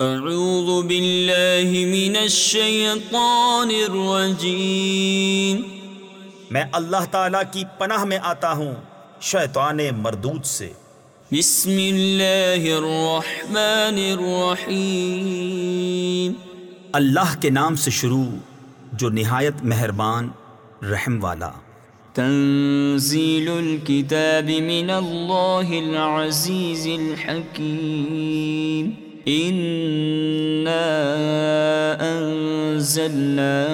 اعوذ باللہ من الشیطان الرجیم میں اللہ تعالی کی پناہ میں آتا ہوں شیطان مردود سے۔ بسم اللہ الرحمن الرحیم. اللہ کے نام سے شروع جو نہایت مہربان رحم والا۔ تنزیل الكتاب من اللہ العزیز الحکیم. إنا أنزلنا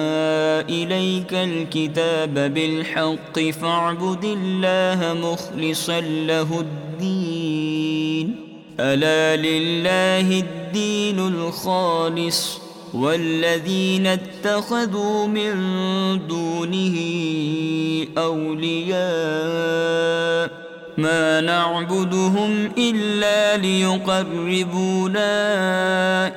الكتاب بالحق فاعبد الله مخلصا له الدين ألا لله الدين الخالص والذين اتخذوا من دونه أولياء ما نعبدهم إلا ليقربونا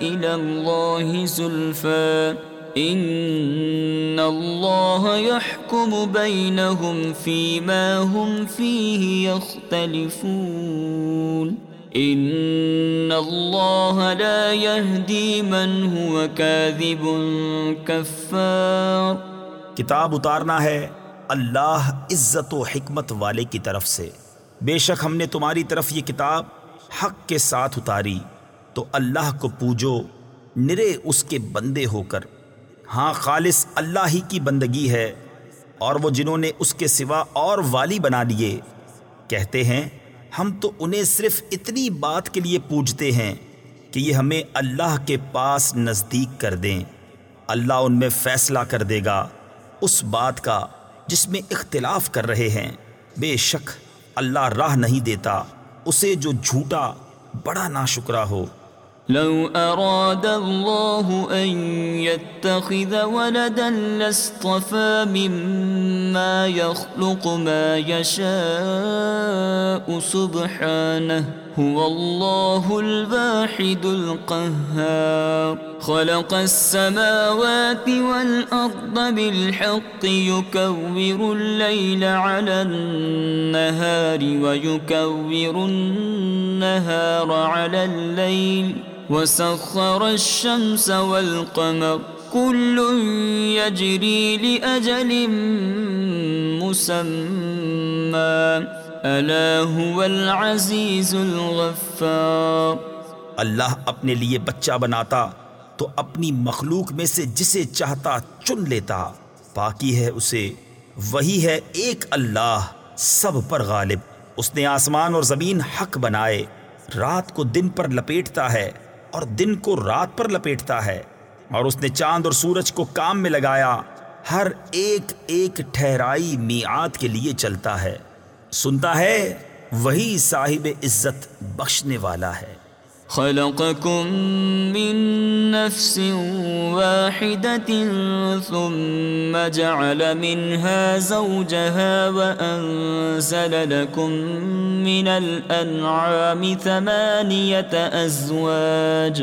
إلى الله زلفا إن الله يحكم بينهم فيما هم فيه يختلفون. إن الله لا يهدي من هو كاذب كفار. کتاب اتارنا ہے اللہ عزت و حکمت والے کی طرف سے۔ بے شک ہم نے تمہاری طرف یہ کتاب حق کے ساتھ اتاری، تو اللہ کو پوجو، نرے اس کے بندے ہو کر۔ ہاں خالص اللہ ہی کی بندگی ہے، اور وہ جنہوں نے اس کے سوا اور والی بنا لیے کہتے ہیں، ہم تو انہیں صرف اتنی بات کے لیے پوجتے ہیں کہ یہ ہمیں اللہ کے پاس نزدیک کر دیں۔ اللہ ان میں فیصلہ کر دے گا، اس بات کا جس میں اختلاف کر رہے ہیں۔ بے شک اللہ راہ نہیں دیتا، اسے جو جھوٹا، بڑا ناشکرا ہو۔ لو اراد الله ان يتخذ ولدا لاصطفى مما يخلق ما يشاء سبحانه۔ هو الله الواحد القهار. خلق السماوات والأرض بالحق، يكور الليل على النهار ويكور النهار على الليل. وسخر الشمس والقمر، كل يجري لأجل مسمى. العزیز الغفار. اللہ اپنے لیے بچہ بناتا تو اپنی مخلوق میں سے جسے چاہتا چن لیتا۔ باقی ہے اسے، وہی ہے ایک اللہ، سب پر غالب۔ اس نے آسمان اور زمین حق بنائے۔ رات کو دن پر لپیٹتا ہے اور دن کو رات پر لپیٹتا ہے۔ اور اس نے چاند اور سورج کو کام میں لگایا۔ ہر ایک ایک ٹھہرائی میعاد کے لیے چلتا ہے۔ سنتا ہے، وہی صاحب عزت بخشنے والا ہے۔ خلقكم من نفس واحدة ثم جعل منها زوجها وأنزل لكم من الأنعام ثمانية أزواج۔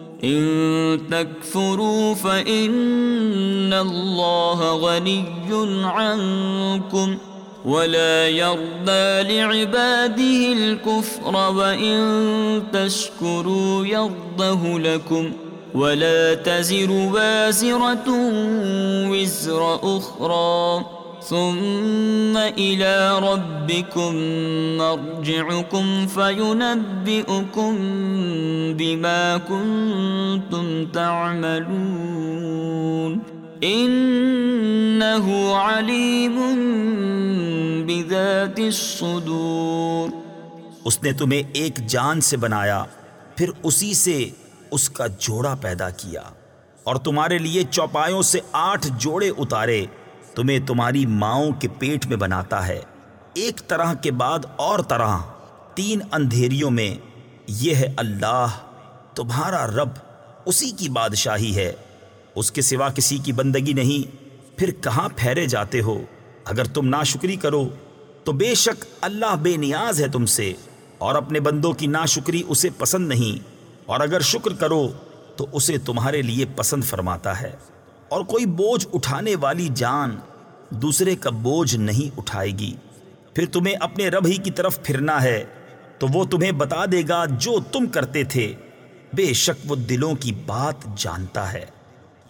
ان تکفروا فإن الله غني عنكم ولا يرضى لعباده الكفر وإن تشكروا يرضه لكم ولا تزر وازرة وزر أخرى ثم الى ربكم مرجعكم فينبئكم بما كنتم تعملون. انه عليم بذات الصدور. اس نے تمہیں ایک جان سے بنایا، پھر اسی سے اس کا جوڑا پیدا کیا اور تمہارے لیے چوپایوں سے آٹھ جوڑے اتارے۔ تمہیں تمہاری ماؤں کے پیٹ میں بناتا ہے۔ ایک طرح کے بعد اور طرح۔ تین اندھیریوں میں۔ یہ ہے اللہ۔ تمہارا رب اسی کی بادشاہی ہے۔ اس کے سوا کسی کی بندگی نہیں۔ پھر کہاں پھیرے جاتے ہو؟ اگر تم ناشکری کرو، تو بے شک اللہ بے نیاز ہے تم سے۔ اور اپنے بندوں کی ناشکری اسے پسند نہیں۔ اور اگر شکر کرو، تو اسے تمہارے لیے پسند فرماتا ہے۔ اور کوئی بوجھ اٹھانے والی جان دوسرے کا بوجھ نہیں اٹھائے گی۔ پھر تمہیں اپنے رب ہی کی طرف پھرنا ہے، تو وہ تمہیں بتا دے گا جو تم کرتے تھے۔ بے شک وہ دلوں کی بات جانتا ہے۔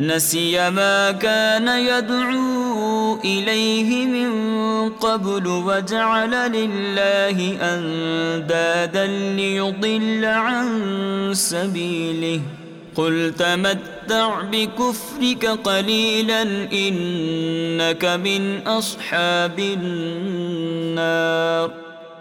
نسي ما كان يدعو إليه من قبل وجعل لله أندادا ليضل عن سبيله. قل تمتع بكفرك قليلا إنك من أصحاب النار.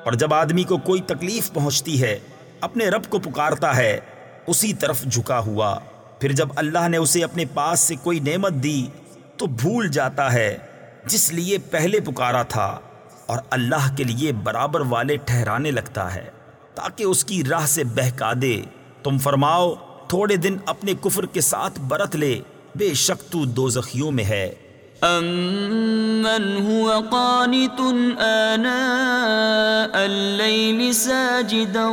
اور جب آدمی کو کوئی تکلیف پہنچتی ہے، اپنے رب کو پکارتا ہے، اسی طرف جھکا ہوا۔ پھر جب اللہ نے اسے اپنے پاس سے کوئی نعمت دی تو بھول جاتا ہے، جس لیے پہلے پکارا تھا، اور اللہ کے لیے برابر والے ٹھہرانے لگتا ہے، تاکہ اس کی راہ سے بہکا دے۔ تم فرماؤ، تھوڑے دن اپنے کفر کے ساتھ برت لے، بے شک تو دوزخیوں میں ہے۔ أَمَّنْ هُوَ قَانِتٌ آنَاءَ اللَّيْلِ سَاجِدًا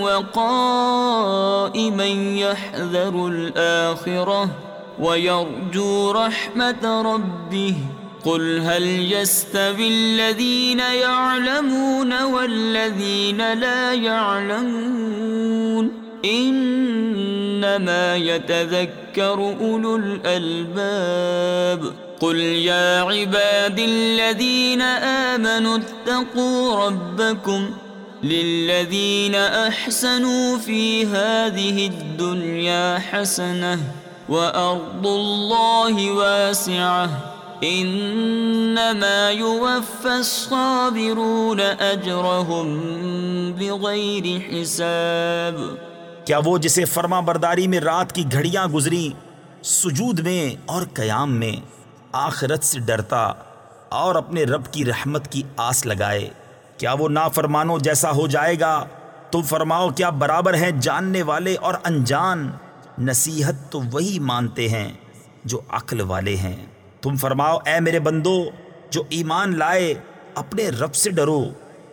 وَقَائِمًا يَحْذَرُ الْآخِرَةَ وَيَرْجُو رَحْمَةَ رَبِّهِ قُلْ هَلْ يَسْتَوِي الَّذِينَ يَعْلَمُونَ وَالَّذِينَ لَا يَعْلَمُونَ إِنَّمَا يَتَذَكَّرُ أُولُو الْأَلْبَابِ قل يا عباد الذين آمنوا اتقوا ربكم للذين أحسنوا في هذه الدنيا حسنة وأرض الله واسعة إنما يوفى الصابرون أجرهم بغير حساب کیا وہ جسے فرما برداری میں رات کی گھڑیاں گزری سجود میں اور قیام میں؟ آخرت سے ڈرتا اور اپنے رب کی رحمت کی آس لگائے۔ کیا وہ نافرمانوں جیسا ہو جائے گا؟ تم فرماؤ، کیا برابر ہیں جاننے والے اور انجان؟ نصیحت تو وہی مانتے ہیں جو عقل والے ہیں۔ تم فرماؤ، اے میرے بندو، جو ایمان لائے، اپنے رب سے ڈرو۔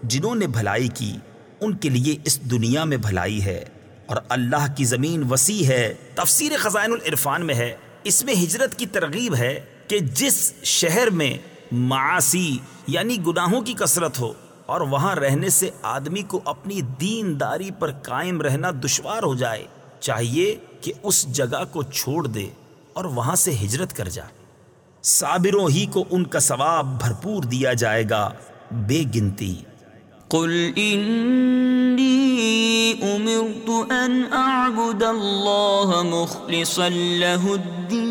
جنہوں نے بھلائی کی، ان کے لیے اس دنیا میں بھلائی ہے۔ اور اللہ کی زمین وسیع ہے، تفسیر خزائن العرفان میں ہے۔ اس میں ہجرت کی ترغیب ہے۔ کہ جس شہر میں معاشی یعنی گناہوں کی کثرت ہو اور وہاں رہنے سے آدمی کو اپنی دین داری پر قائم رہنا دشوار ہو جائے، چاہیے کہ اس جگہ کو چھوڑ دے اور وہاں سے ہجرت کر جائے صابروں ہی کو ان کا ثواب بھرپور دیا جائے گا، بے گنتی۔ قل امرت ان اعبد الله مخلصا له الدين۔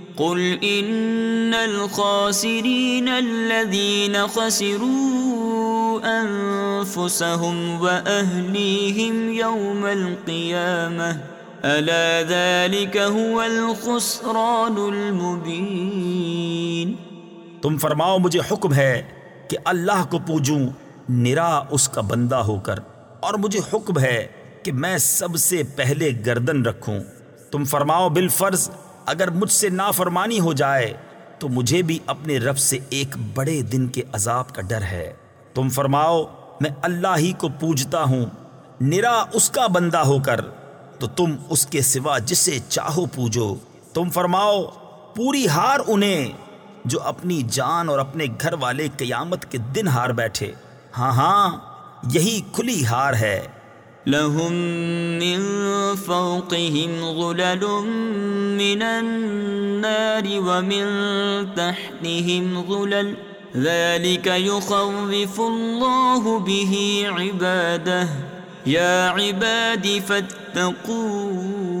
قل ان الخاسرين الذين خسروا انفسهم واهليهم يوم القيامه الا ذلك هو الخسران المبين تم فرماؤ، مجھے حکم ہے کہ اللہ کو پوجوں، نرا اس کا بندہ ہو کر۔ اور مجھے حکم ہے کہ میں سب سے پہلے گردن رکھوں۔ تم فرماؤ، بالفرض اگر مجھ سے نافرمانی ہو جائے، تو مجھے بھی اپنے رب سے ایک بڑے دن کے عذاب کا ڈر ہے۔ تم فرماؤ، میں اللہ ہی کو پوجتا ہوں، نرا اس کا بندہ ہو کر، تو تم اس کے سوا جسے چاہو پوجو۔ تم فرماؤ، پوری ہار انہیں جو اپنی جان اور اپنے گھر والے قیامت کے دن ہار بیٹھے۔ ہاں ہاں یہی کھلی ہار ہے۔ لهم من فوقهم غلل من النار ومن تحتهم غلل ذلك يخوف الله به عباده. يا عباد فاتقون.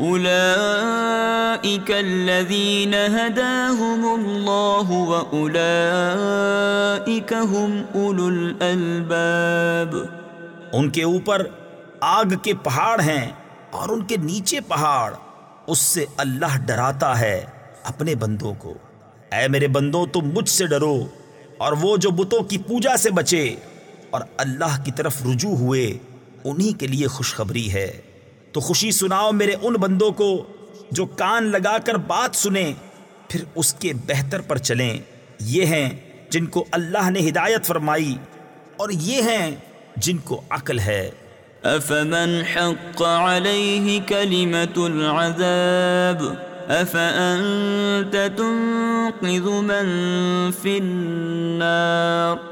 أولئك الذين هداهم الله وأولئك هم أولو الألباب. ان کے اوپر آگ کے پہاڑ ہیں اور ان کے نیچے پہاڑ، اس سے اللہ ڈراتا ہے اپنے بندوں کو۔ اے میرے بندوں، تم مجھ سے ڈرو اور وہ جو بتوں کی پوجا سے بچے اور اللہ کی طرف رجوع ہوئے، انہی کے لیے خوشخبری ہے۔ تو خوشی سناؤ میرے ان بندوں کو جو کان لگا کر بات سنیں، پھر اس کے بہتر پر چلیں۔ یہ ہیں جن کو اللہ نے ہدایت فرمائی اور یہ ہیں جن کو عقل ہے۔ افمن حق عليه كلمة العذاب افأنت تنقذ من في النار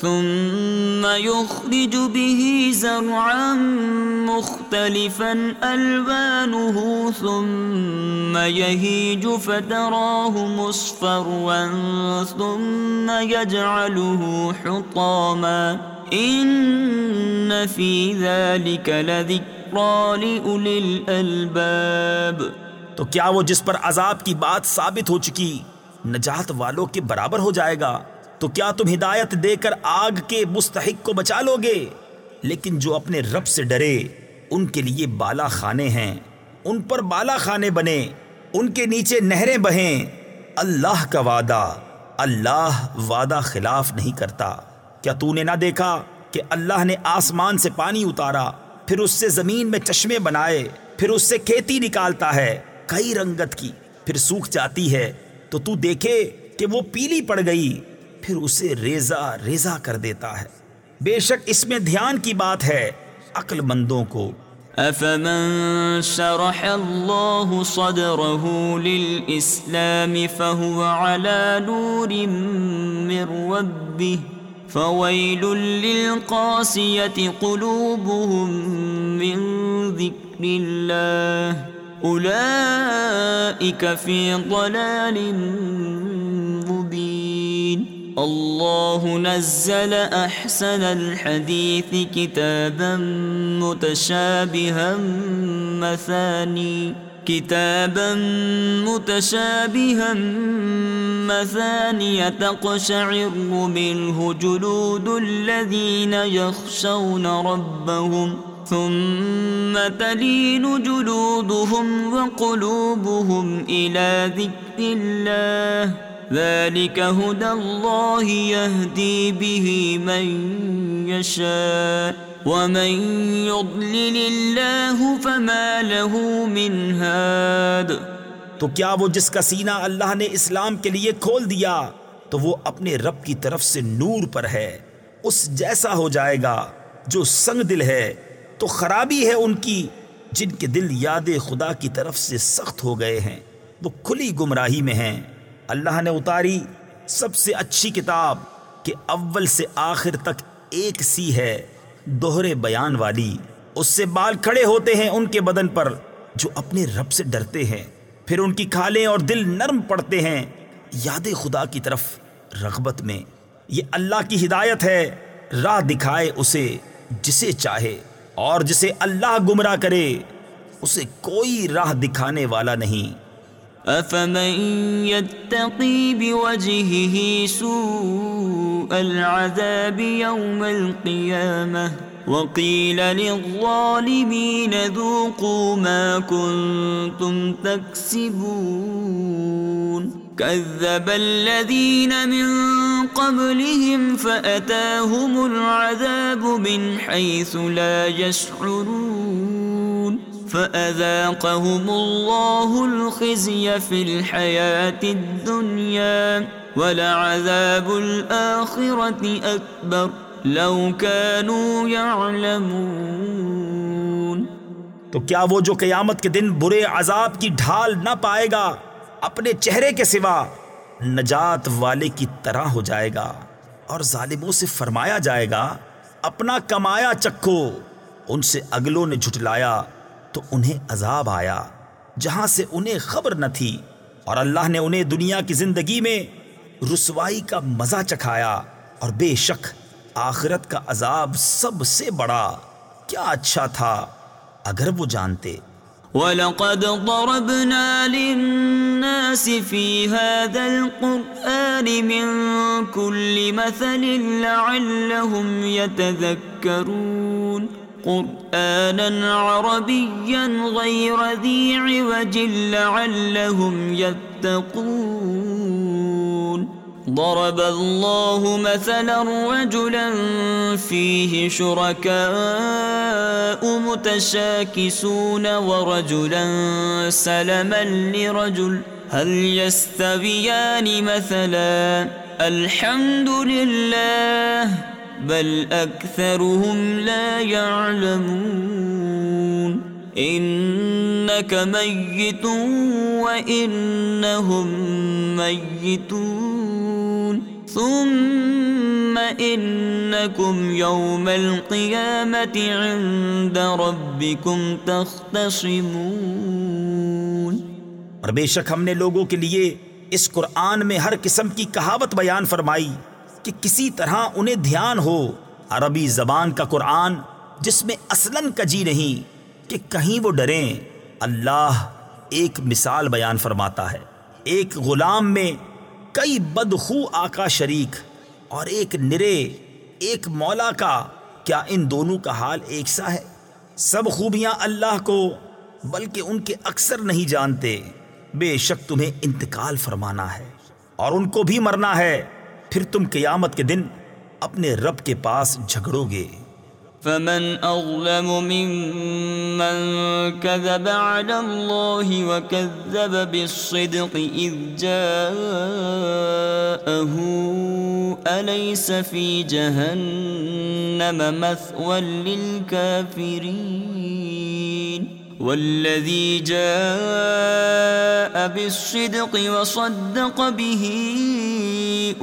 ثم يخرج به زرعا مختلفا ألوانه ثم يهيج فتراه مصفرا ثم يجعله حطاما إن في ذلك لذكرى لأولي الألباب تو کیا وہ جس پر عذاب کی بات ثابت ہو چکی نجات والوں کے برابر ہو جائے گا؟ تو کیا تم ہدایت دے کر آگ کے مستحق کو بچا لو گے؟ لیکن جو اپنے رب سے ڈرے، ان کے لیے بالا خانے ہیں۔ ان پر بالا خانے بنے، ان کے نیچے نہریں بہیں۔ اللہ کا وعدہ، اللہ وعدہ خلاف نہیں کرتا۔ کیا تو نے نہ دیکھا کہ اللہ نے آسمان سے پانی اتارا، پھر اس سے زمین میں چشمے بنائے، پھر اس سے کھیتی نکالتا ہے، کئی رنگت کی، پھر سوکھ جاتی ہے۔ تو تو دیکھے کہ وہ پیلی پڑ گئی۔ پھر اسے ریزا ریزا کر دیتا ہے۔ بے شک اس میں دھیان کی بات ہے عقل مندوں کو۔ افمن شرح الله صدره للإسلام فهو على نور من ربه فويل للقاسية قلوبهم من ذكر الله أولئك في ضلال مبين الله نزل احسن الحديث كتابا متشابها مثاني كتابا متشابها مثاني تقشعر منه جلود الذين يخشون ربهم ثم تلين جلودهم وقلوبهم إلى ذكر الله ذلك هدى الله يهدي به من يشاء، ومن يضلل الله فما له من هاد. تو کیا وہ جس کا سینہ اللہ نے اسلام کے لیے کھول دیا، تو وہ اپنے رب کی طرف سے نور پر ہے، اس جیسا ہو جائے گا، جو سنگ دل ہے، تو خرابی ہے ان کی، جن کے دل یاد خدا کی طرف سے سخت ہو گئے ہیں، وہ کھلی گمراہی میں ہیں۔ اللہ نے اتاری سب سے اچھی کتاب کہ اول سے آخر تک ایک سی ہے، دوہرے بیان والی۔ اس سے بال کھڑے ہوتے ہیں ان کے بدن پر جو اپنے رب سے ڈرتے ہیں۔ پھر ان کی کھالیں اور دل نرم پڑتے ہیں۔ یاد خدا کی طرف رغبت میں۔ یہ اللہ کی ہدایت ہے۔ راہ دکھائے اسے جسے چاہے۔ اور جسے اللہ گمراہ کرے، اسے کوئی راہ دکھانے والا نہیں۔ افمن يتقي بوجهه سوء العذاب يوم القيامة وقيل للظالمين ذوقوا ما كنتم تكسبون كذب الذين من قبلهم فأتاهم العذاب من حيث لا يشعرون فأذاقهم الله الخزي في الحياة الدنيا ولعذاب الآخرة أكبر لو كانوا يعلمون تو کیا وہ جو قیامت کے دن برے عذاب کی ڈھال نہ پائے گا، اپنے چہرے کے سوا نجات والے کی طرح ہو جائے گا اور ظالموں سے فرمایا جائے گا، اپنا کمایا چکھو، ان سے اگلوں نے جھٹلایا۔ تو انہیں عذاب آیا، جہاں سے انہیں خبر نہ تھی۔ اور اللہ نے انہیں دنیا کی زندگی میں رسوائی کا مزہ چکھایا۔ اور بے شک آخرت کا عذاب سب سے بڑا، کیا اچھا تھا، اگر وہ جانتے۔ وَلَقَدْ ضَرَبْنَا لِلنَّاسِ فِي هَذَا الْقُرْآنِ مِنْ كُلِّ مَثَلٍ لَعَلَّهُمْ يَتَذَكَّرُونَ قرآنا عربيا غير ذي عوج لعلهم يتقون. ضرب الله مثلا رجلا فيه شركاء متشاكسون ورجلا سلما لرجل. هل يستويان مثلا؟ الحمد لله. بل اکثرهم لا يعلمون. انك ميت وانهم ميتون. ثم انكم يوم القيامه عند ربكم تختصمون. اور بے شک ہم نے لوگوں کے لیے اس قرآن میں ہر قسم کی کہاوت بیان فرمائی۔ کہ کسی طرح انہیں دھیان ہو۔ عربی زبان کا قرآن جس میں اصلاً کجی نہیں کہ کہیں وہ ڈریں۔ اللہ ایک مثال بیان فرماتا ہے۔ ایک غلام میں کئی بدخو آقا شریک اور ایک نرے، ایک مولا کا۔ کیا ان دونوں کا حال ایک سا ہے؟ سب خوبیاں اللہ کو، بلکہ ان کے اکثر نہیں جانتے۔ بے شک تمہیں انتقال فرمانا ہے اور ان کو بھی مرنا ہے۔ پھر تم قیامت کے دن اپنے رب کے پاس جھگڑو گے۔ فمن اظلم ممن كذب على الله وكذب بالصدق اذ جاءه اليس في جهنم مثوى للكافرين والذي جاء بالصدق وصدق به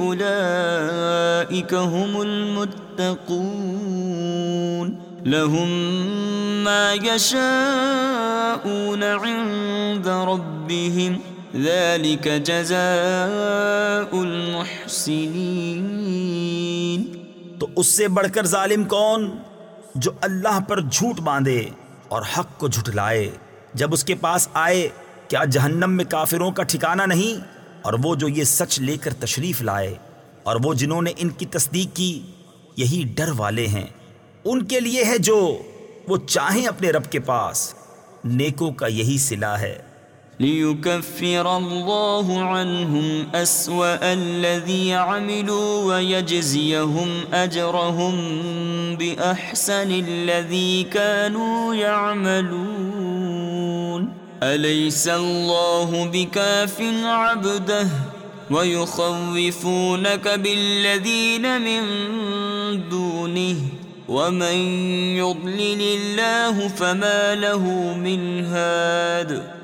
أولئك هم المتقون. لهم ما يشاءون عند ربهم. ذلك جزاء المحسنين. تو اس سے بڑھ کر ظالم کون؟ جو اللہ پر جھوٹ باندھے۔ اور حق کو جھٹلائے۔ جب اس کے پاس آئے، کیا جہنم میں کافروں کا ٹھکانہ نہیں؟ اور وہ جو یہ سچ لے کر تشریف لائے، اور وہ جنہوں نے ان کی تصدیق کی، یہی ڈر والے ہیں۔ ان کے لیے ہے جو وہ چاہیں اپنے رب کے پاس۔ نیکوں کا یہی صلح ہے۔ ليكفر الله عنهم أسوأ الذي عملوا ويجزيهم أجرهم بأحسن الذي كانوا يعملون. أليس الله بكاف عبده ويخوفونك بالذين من دونه ومن يضلل الله فما له من هاد.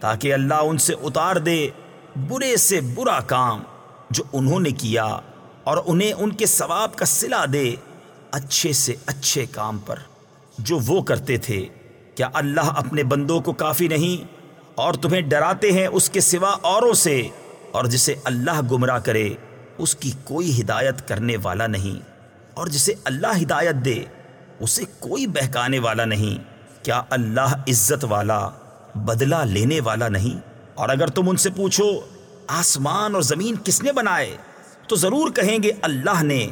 تاکہ اللہ ان سے اتار دے برے سے برا کام جو انہوں نے کیا اور انہیں ان کے ثواب کا صلہ دے اچھے سے اچھے کام پر۔ جو وہ کرتے تھے، کیا اللہ اپنے بندوں کو کافی نہیں اور تمہیں ڈراتے ہیں اس کے سوا اوروں سے؟ اور جسے اللہ گمراہ کرے، اس کی کوئی ہدایت کرنے والا نہیں۔ اور جسے اللہ ہدایت دے، اسے کوئی بہکانے والا نہیں۔ کیا اللہ عزت والا بدلہ لینے والا نہیں۔ اور اگر تم ان سے پوچھو آسمان اور زمین کس نے بنائے، تو ضرور کہیں گے اللہ نے۔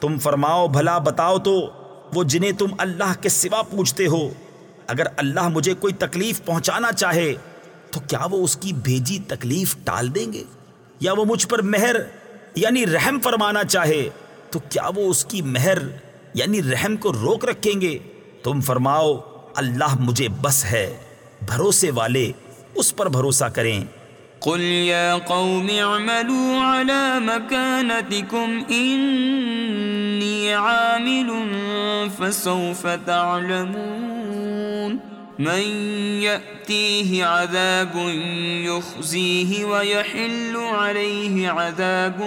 تم فرماؤ، بھلا بتاؤ تو وہ جنہیں تم اللہ کے سوا پوچھتے ہو۔ اگر اللہ مجھے کوئی تکلیف پہنچانا چاہے، تو کیا وہ اس کی بھیجی تکلیف ٹال دیں گے؟ یا وہ مجھ پر مہر یعنی رحم فرمانا چاہے، تو کیا وہ اس کی مہر یعنی رحم کو روک رکھیں گے؟ تم فرماؤ، اللہ مجھے بس ہے۔ بھروسے والے اس پر بھروسہ کریں۔ قل يا قوم اعملوا على مكانتكم إني عامل فسوف تعلمون من يأتيه عذاب يخزيه ويحل عليه عذاب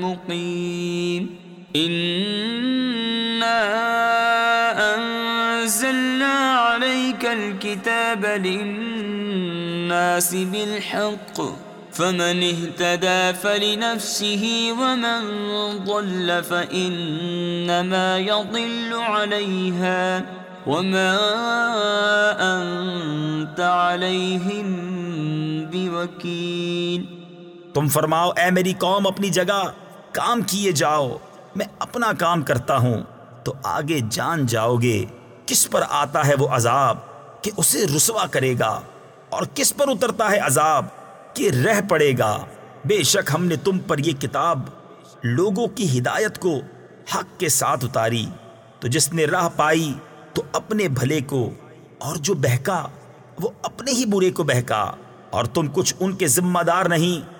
مقيم انزلنا عليك الكتاب للناس بالحق فمن اهتدى فلنفسه ومن ضل فإنما يضل عليها وما أنت عليهم بوكيل تم فرماؤ، اے میری قوم، اپنی جگہ کام کیے جاؤ۔ میں اپنا کام کرتا ہوں، تو آگے جان جاؤ گے کس پر آتا ہے وہ عذاب، کہ اسے رسوا کرے گا، اور کس پر اترتا ہے عذاب، کہ رہ پڑے گا۔ بے شک ہم نے تم پر یہ کتاب لوگوں کی ہدایت کو حق کے ساتھ اتاری۔ تو جس نے راہ پائی، تو اپنے بھلے کو، اور جو بہکا، وہ اپنے ہی برے کو بہکا۔ اور تم کچھ ان کے ذمہ دار نہیں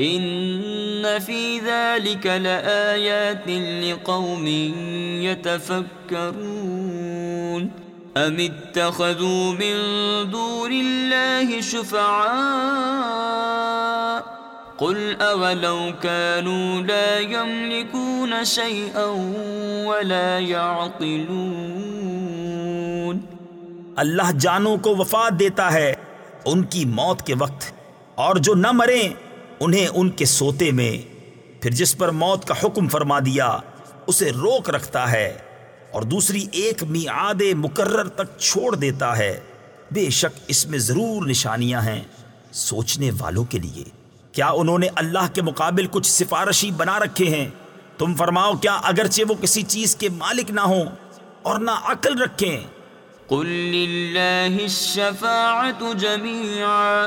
ان فی ذلك لآیات لقوم يتفکرون ام اتخذوا من دون الله شفعاء قل اولو كانوا لا يملكون شيئا ولا يعقلون اللہ جانوں کو وفات دیتا ہے ان کی موت کے وقت اور جو نہ مریں انہیں ان کے سوتے میں، پھر جس پر موت کا حکم فرما دیا، اسے روک رکھتا ہے اور دوسری ایک میعاد مقرر تک چھوڑ دیتا ہے۔ بے شک اس میں ضرور نشانیاں ہیں سوچنے والوں کے لیے۔ کیا انہوں نے اللہ کے مقابل کچھ سفارشی بنا رکھے ہیں؟ تم فرماؤ، کیا اگرچہ وہ کسی چیز کے مالک نہ ہوں اور نہ عقل رکھیں؟ قل للہ الشفاعت جميعا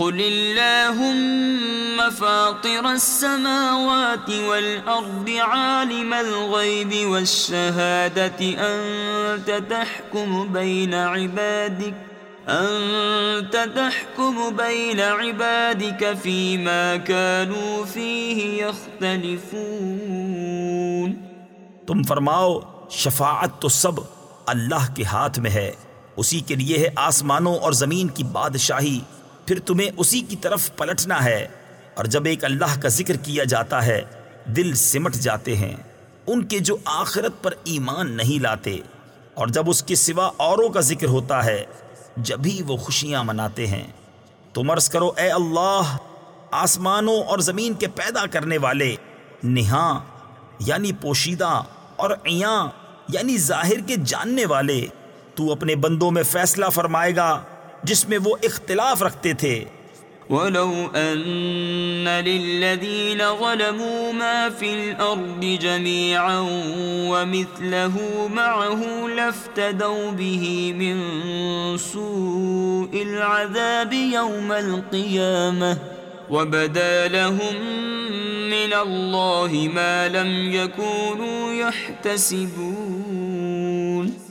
قل اللهم فاطر السماوات والأرض عالم الغيب والشهادة، أنت تحكم بين عبادك، أنت تحكم بين عبادك فيما كانوا فيه يختلفون۔ تم فرماؤ، شفاعت تو سب اللہ کے ہاتھ میں ہے، اسی کے لیے ہے آسمانوں اور زمین کی بادشاہی۔ پھر تمہیں اسی کی طرف پلٹنا ہے۔ اور جب ایک اللہ کا ذکر کیا جاتا ہے، دل سمٹ جاتے ہیں۔ ان کے جو آخرت پر ایمان نہیں لاتے۔ اور جب اس کے سوا اوروں کا ذکر ہوتا ہے جبھی وہ خوشیاں مناتے ہیں۔ تم عرض کرو، اے اللہ، آسمانوں اور زمین کے پیدا کرنے والے، نہاں یعنی پوشیدہ اور عیاں یعنی ظاہر کے جاننے والے، تو اپنے بندوں میں فیصلہ فرمائے گا۔ جس میں وہ اختلاف رکھتے تھے۔ ولو أن للذين ظلموا ما في الأرض جميعا ومثله معه لافتدوا به من سوء العذاب يوم القيامة وبدا لهم من الله ما لم يكونوا يحتسبون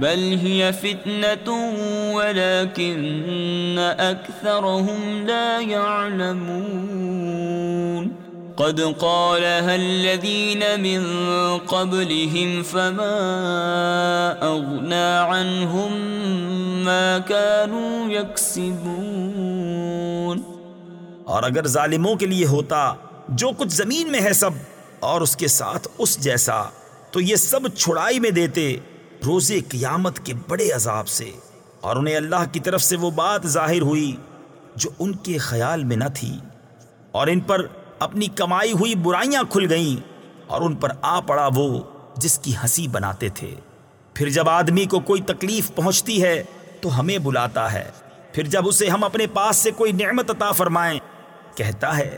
بل هي فتنة ولكن أكثرهم لا يعلمون. قد قالها الذين من قبلهم فما أغنى عنهم ما كانوا يكسبون. اور اگر ظالموں کے لیے ہوتا جو کچھ زمین میں ہے سب اور اس کے ساتھ اس جیسا تو یہ سب چھڑائی میں دیتے روزے قیامت کے بڑے عذاب سے، اور انہیں اللہ کی طرف سے وہ بات ظاہر ہوئی جو ان کے خیال میں نہ تھی۔ اور ان پر اپنی کمائی ہوئی برائیاں کھل گئیں، اور ان پر آ پڑا وہ جس کی ہنسی بناتے تھے۔ پھر جب آدمی کو کوئی تکلیف پہنچتی ہے تو ہمیں بلاتا ہے۔ پھر جب اسے ہم اپنے پاس سے کوئی نعمت عطا فرمائیں، کہتا ہے،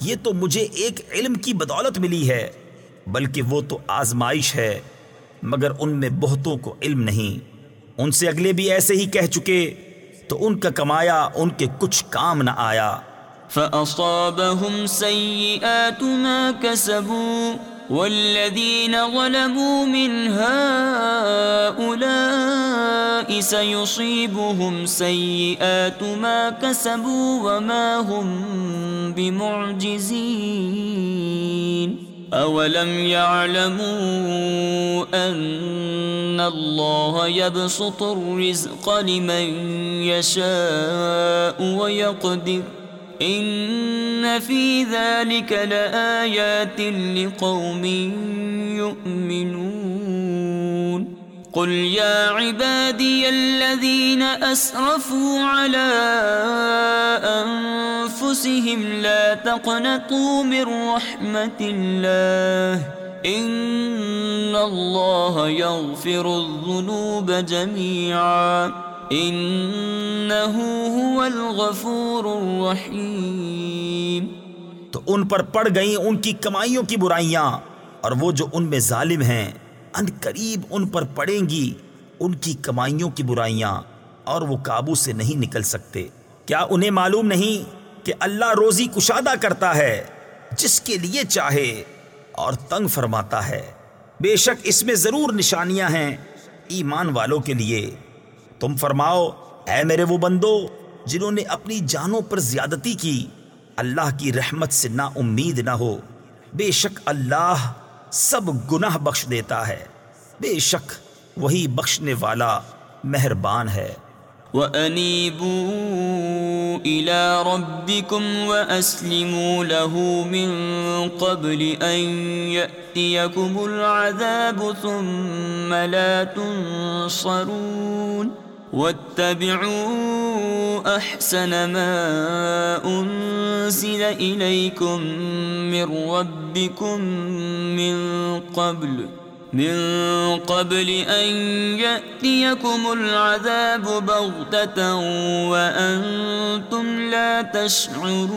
یہ تو مجھے ایک علم کی بدولت ملی ہے، بلکہ وہ تو آزمائش ہے۔ مگر ان میں بہتوں کو علم نہیں۔ ان سے اگلے بھی ایسے ہی کہہ چکے تو ان کا کمایا ان کے کچھ کام نہ آیا۔ فَأَصَابَهُمْ سَيِّئَاتُ مَا كَسَبُوا وَالَّذِينَ ظَلَمُوا مِنْ هَؤُلَاءِ سَيُصِيبُهُمْ سَيِّئَاتُ مَا كَسَبُوا وَمَا هُمْ بِمُعْجِزِينَ۔ اولم يعلموا ان الله يبسط الرزق لمن يشاء ويقدر ان في ذلك لآيات لقوم يؤمنون قل يا عبادي الذين اسرفوا على انفسهم لا تقنطوا من رحمه الله ان الله يغفر الذنوب جميعا انه هو الغفور الرحيم تو ان پر پڑ گئیں ان کی کمائیوں کی برائیاں اور وہ جو ان میں ظالم ہیں ان قریب ان پر پڑیں گی۔ ان کی کمائیوں کی برائیاں اور وہ قابو سے نہیں نکل سکتے۔ کیا انہیں معلوم نہیں کہ اللہ روزی کشادہ کرتا ہے، جس کے لیے چاہے اور تنگ فرماتا ہے۔ بے شک اس میں ضرور نشانیاں ہیں ایمان والوں کے لیے۔ تم فرماؤ، اے میرے وہ بندو، جنہوں نے اپنی جانوں پر زیادتی کی، اللہ کی رحمت سے نا امید نہ ہو۔ بے شک اللہ سب گناہ بخش دیتا ہے۔ بے شک وہی بخشنے والا مہربان ہے۔ وَأَنِيبُوا إِلَىٰ رَبِّكُمْ وَأَسْلِمُوا لَهُ مِن قَبْلِ أَن يَأْتِيَكُمُ الْعَذَابُ ثُمَّ لَا تُنصَرُونَ واتبعوا احسن ما انزل اليكم من ربكم من قبل من قبل ان ياتيكم العذاب بغته وانتم لا تشعرون.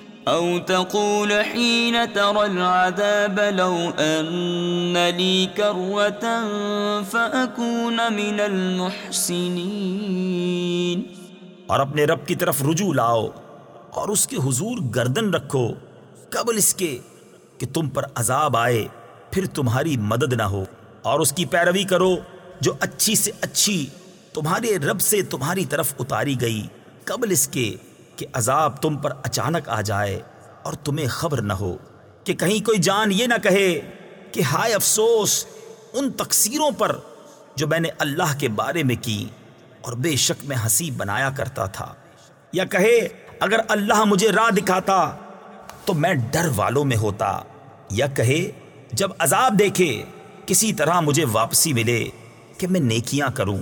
او تقول حين ترى العذاب لو ان لي كروة فاكون من المحسنين. اور اپنے رب کی طرف رجوع لاؤ اور اس کے حضور گردن رکھو قبل اس کے کہ تم پر عذاب آئے، پھر تمہاری مدد نہ ہو۔ اور اس کی پیروی کرو جو اچھی سے اچھی تمہارے رب سے تمہاری طرف اتاری گئی قبل اس کے کہ عذاب تم پر اچانک آ جائے اور تمہیں خبر نہ ہو کہ کہیں کوئی جان یہ نہ کہے کہ ہائے افسوس، ان تقصیروں پر جو میں نے اللہ کے بارے میں کی اور بے شک میں ہنسی بنایا کرتا تھا۔ یا کہے، اگر اللہ مجھے راہ دکھاتا تو میں ڈر والوں میں ہوتا۔ یا کہے، جب عذاب دیکھے، کسی طرح مجھے واپسی ملے کہ میں نیکیاں کروں۔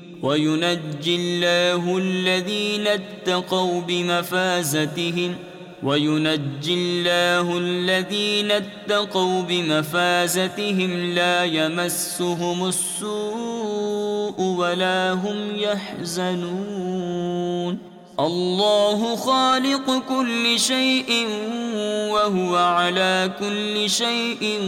وينجي الله الذين اتقوا بمفازتهم وينجي الله الذين اتقوا بمفازتهم لا يمسهم السوء ولا هم يحزنون الله خالق كل شيء وهو على كل شيء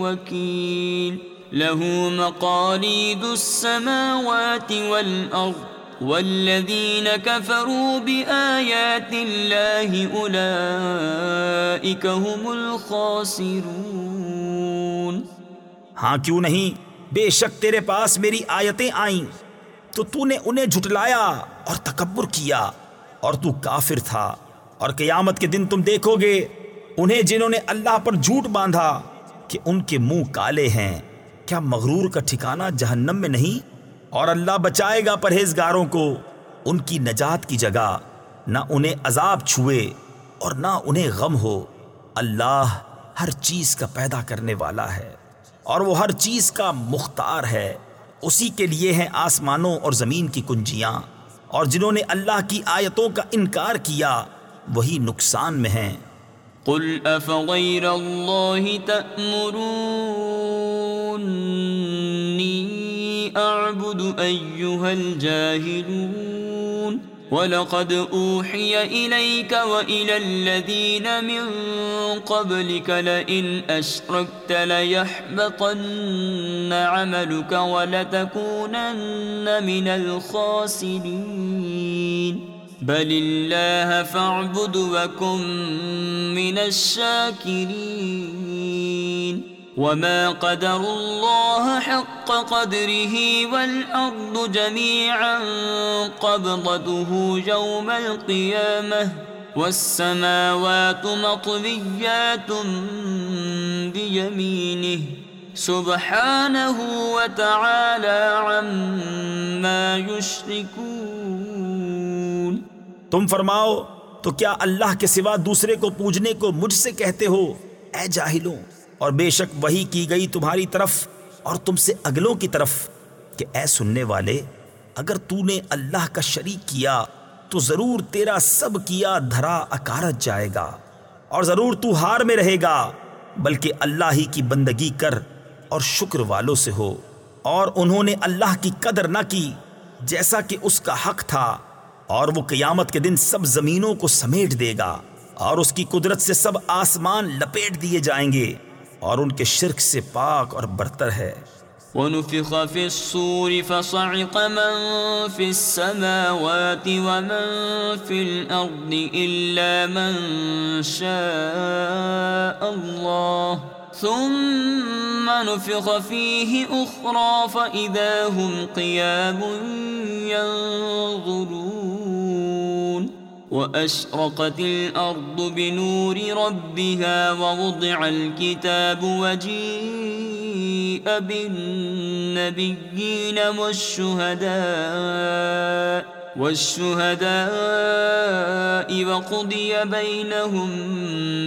وكيل له مقاليد السماوات والأرض والذين كفروا بآيات الله أولئك هم الخاسرون ہاں کیوں نہیں؟ بے شک تیرے پاس میری آیتیں آئیں۔ تو تو نے انہیں جھٹلایا اور تکبر کیا اور تو کافر تھا۔ اور قیامت کے دن تم دیکھو گے انہیں جنہوں نے اللہ پر جھوٹ باندھا کہ ان کے منہ کالے ہیں۔ کیا مغرور کا ٹھکانہ جہنم میں نہیں؟ اور اللہ بچائے گا پرہیزگاروں کو ان کی نجات کی جگہ، نہ انہیں عذاب چھوئے اور نہ انہیں غم ہو۔ اللہ ہر چیز کا پیدا کرنے والا ہے اور وہ ہر چیز کا مختار ہے۔ اسی کے لیے ہیں آسمانوں اور زمین کی کنجیاں اور جنہوں نے اللہ کی آیتوں کا انکار کیا، وہی نقصان میں ہیں۔ قل أفغير الله تأمروني أعبد أيها الجاهلون ولقد أوحي إليك وإلى الذين من قبلك لئن أشركت ليحبطن عملك ولتكونن من الخاسرين بل الله فاعبد وكن من الشاكرين وما قدر الله حق قدره والأرض جميعا قبضته يوم القيامة والسماوات مطويات بيمينه سبحانه وتعالى عما يشركون تم فرماؤ، تو کیا اللہ کے سوا دوسرے کو پوجنے کو مجھ سے کہتے ہو؟ اے جاہلوں، اور بے شک وہی کی گئی تمہاری طرف اور تم سے اگلوں کی طرف کہ اے سننے والے، اگر تو نے اللہ کا شریک کیا، تو ضرور تیرا سب کیا دھرا اکارت جائے گا، اور ضرور تو ہار میں رہے گا، بلکہ اللہ ہی کی بندگی کر اور شکر والوں سے ہو۔ اور انہوں نے اللہ کی قدر نہ کی، جیسا کہ اس کا حق تھا۔ اور وہ قیامت کے دن سب زمینوں کو سمیٹ دے گا اور اس کی قدرت سے سب آسمان لپیٹ دیے جائیں گے اور ان کے شرک سے پاک اور برتر ہے۔ ونفخ في الصور فصعق من في السماوات ومن في الأرض إلا من شاء الله۔ ثم نفخ فيه أخرى فإذا هم قيام ينظرون. وأشرقت الأرض بنور ربها ووضع الكتاب وجيء بالنبيين والشهداء. والشهداء وقضي بينهم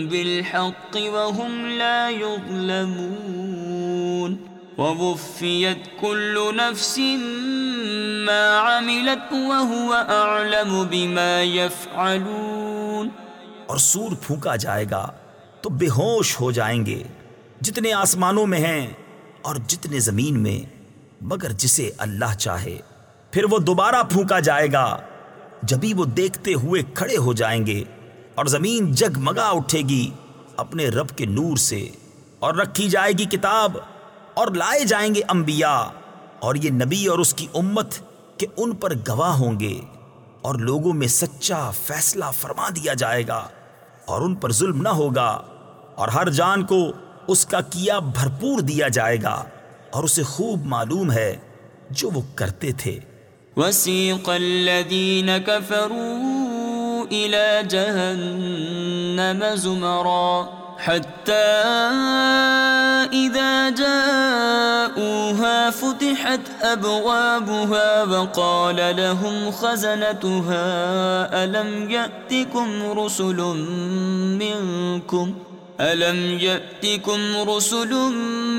بالحق وهم لا يظلمون ووفيت كل نفس ما عملت وهو أعلم بما يفعلون اور سور پھونکا جائے گا تو بے ہوش ہو جائیں گے جتنے آسمانوں میں ہیں اور جتنے زمین میں، مگر جسے اللہ چاہے۔ پھر وہ دوبارہ پھونکا جائے گا۔ جبھی وہ دیکھتے ہوئے کھڑے ہو جائیں گے اور زمین جگمگا اٹھے گی، اپنے رب کے نور سے، اور رکھی جائے گی کتاب، اور لائے جائیں گے انبیاء، اور یہ نبی اور اس کی امت کہ ان پر گواہ ہوں گے، اور لوگوں میں سچا فیصلہ فرما دیا جائے گا، اور ان پر ظلم نہ ہوگا، اور ہر جان کو اس کا کیا بھرپور دیا جائے گا، اور اسے خوب معلوم ہے جو وہ کرتے تھے۔ وسيق الذين كفروا إلى جهنم زمرا حتى إذا جاءوها فتحت أبوابها وقال لهم خزنتها ألم يأتكم رسل منكم ؟ ألم يأتكم رسل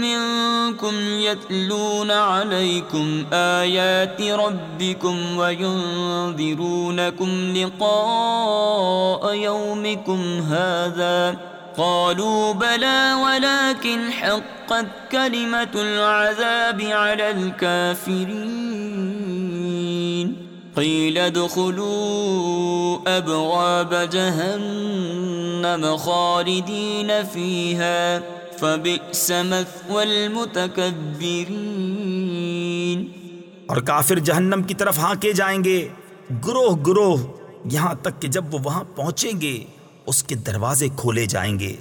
منكم يتلون عليكم آيات ربكم وينذرونكم لقاء يومكم هذا قالوا بلى ولكن حقت كلمة العذاب على الكافرين قيل ادخلوا ابواب جهنم خالدين فيها فبئس مثوى المتكبرين اور کافر جہنم کی طرف ہانکے جائیں گے۔ گروہ گروہ یہاں تک کہ جب وہ وہاں پہنچیں گے، اس کے دروازے کھولے جائیں گے۔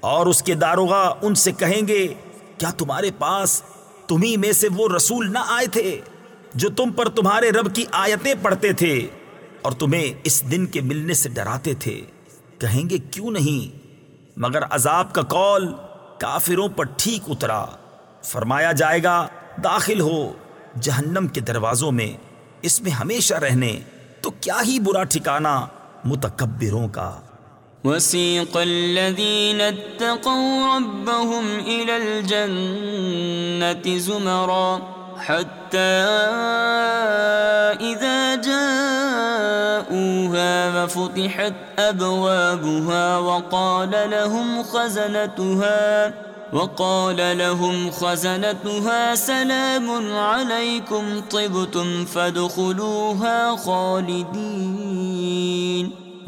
اور اس کے داروغہ ان سے کہیں گے، کیا تمہارے پاس تمہیں میں سے وہ رسول نہ آئے تھے؟ جو تم پر تمہارے رب کی آیتیں پڑھتے تھے اور تمہیں اس دن کے ملنے سے ڈراتے تھے۔ کہیں گے کیوں نہیں؟ مگر عذاب کا قول کافروں پر ٹھیک اترا۔ فرمایا جائے گا، داخل ہو جہنم کے دروازوں میں، اس میں ہمیشہ رہنے، تو کیا ہی برا ٹھکانہ متکبروں کا۔ وسيق الذين اتقوا ربهم إلى الجنة زمرًا۔ حتى إذا جاءوها وفتحت أبوابها وقال لهم خزنتها وقال لهم خزنتها سلام عليكم طبتم فادخلوها خالدين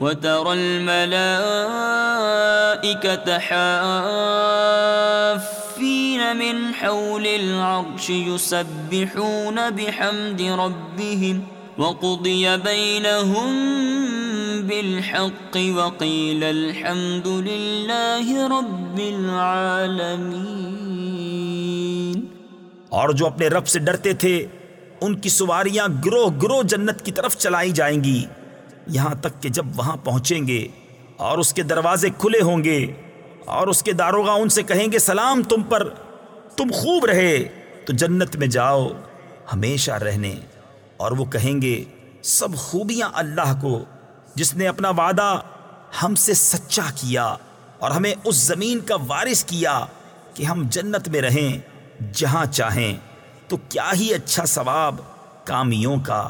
وترى الملائكة حافظين من حول العرش يسبحون بحمد ربهم وقضي بينهم بالحق وقيل الحمد لله رب العالمين اور جو اپنے رب سے ڈرتے تھے، ان کی سواریاں گروہ گروہ جنت کی طرف چلائی جائیں گی۔ یہاں تک کہ جب وہاں پہنچیں گے اور اس کے دروازے کھلے ہوں گے اور اس کے داروغہ ان سے کہیں گے، سلام تم پر، تم خوب رہے، تو جنت میں جاؤ، ہمیشہ رہنے۔ اور وہ کہیں گے، سب خوبیاں اللہ کو، جس نے اپنا وعدہ ہم سے سچا کیا اور ہمیں اس زمین کا وارث کیا کہ ہم جنت میں رہیں، جہاں چاہیں۔ تو کیا ہی اچھا ثواب کامیوں کا۔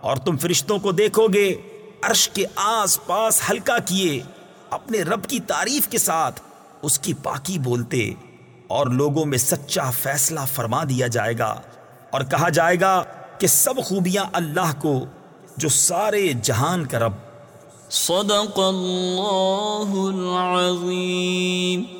اور تم فرشتوں کو دیکھو گے عرش کے آس پاس ہلکا کیے، اپنے رب کی تعریف کے ساتھ اس کی پاکی بولتے اور لوگوں میں سچا فیصلہ فرما دیا جائے گا اور کہا جائے گا کہ سب خوبیاں اللہ کو، جو سارے جہان کا رب۔ صدق اللہ العظیم۔